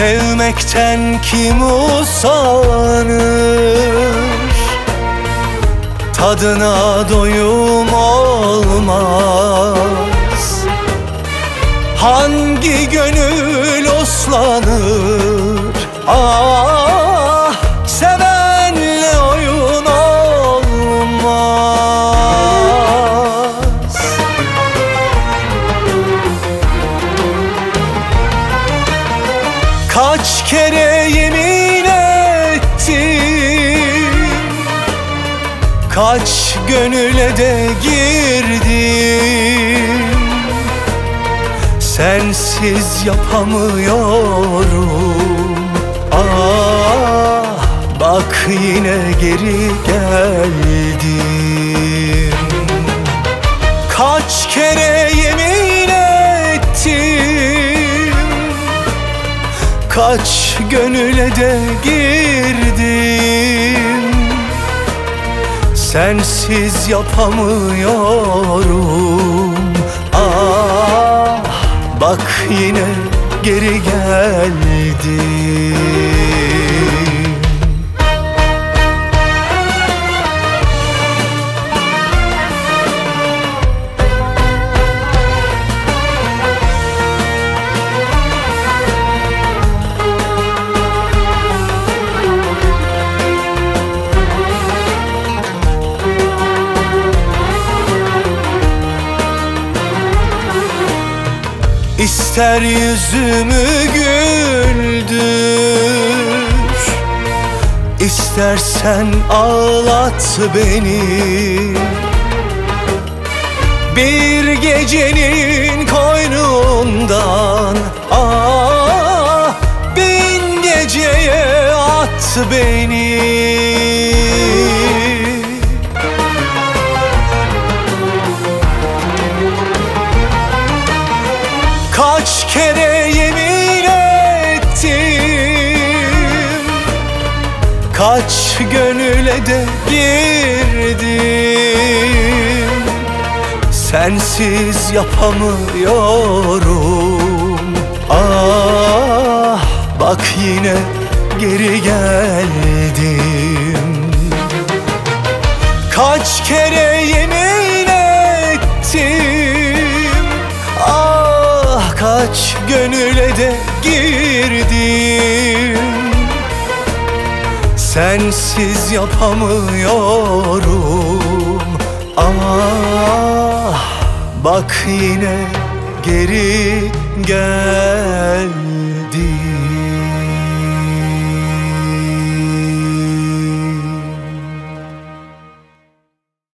Sevmekten kim usanır? Tadına doyum olmaz. Hangi gönül oslanır Ah Kaç gönüle de girdim Sensiz yapamıyorum. Ah bak yine geri geldim. Kaç kere yemin ettim. Kaç gönüle de girdim Sensiz yapamıyorum. Ah bak yine geri geldim İster yüzümü güldür İstersen ağlat beni. Bir gecenin koynundan Ah bin geceye at beni Kaç gönüle de girdim. Sensiz yapamıyorum. Ah bak yine geri geldim. Kaç kere yemin Sensiz yapamıyorum. Ah bak yine geri geldim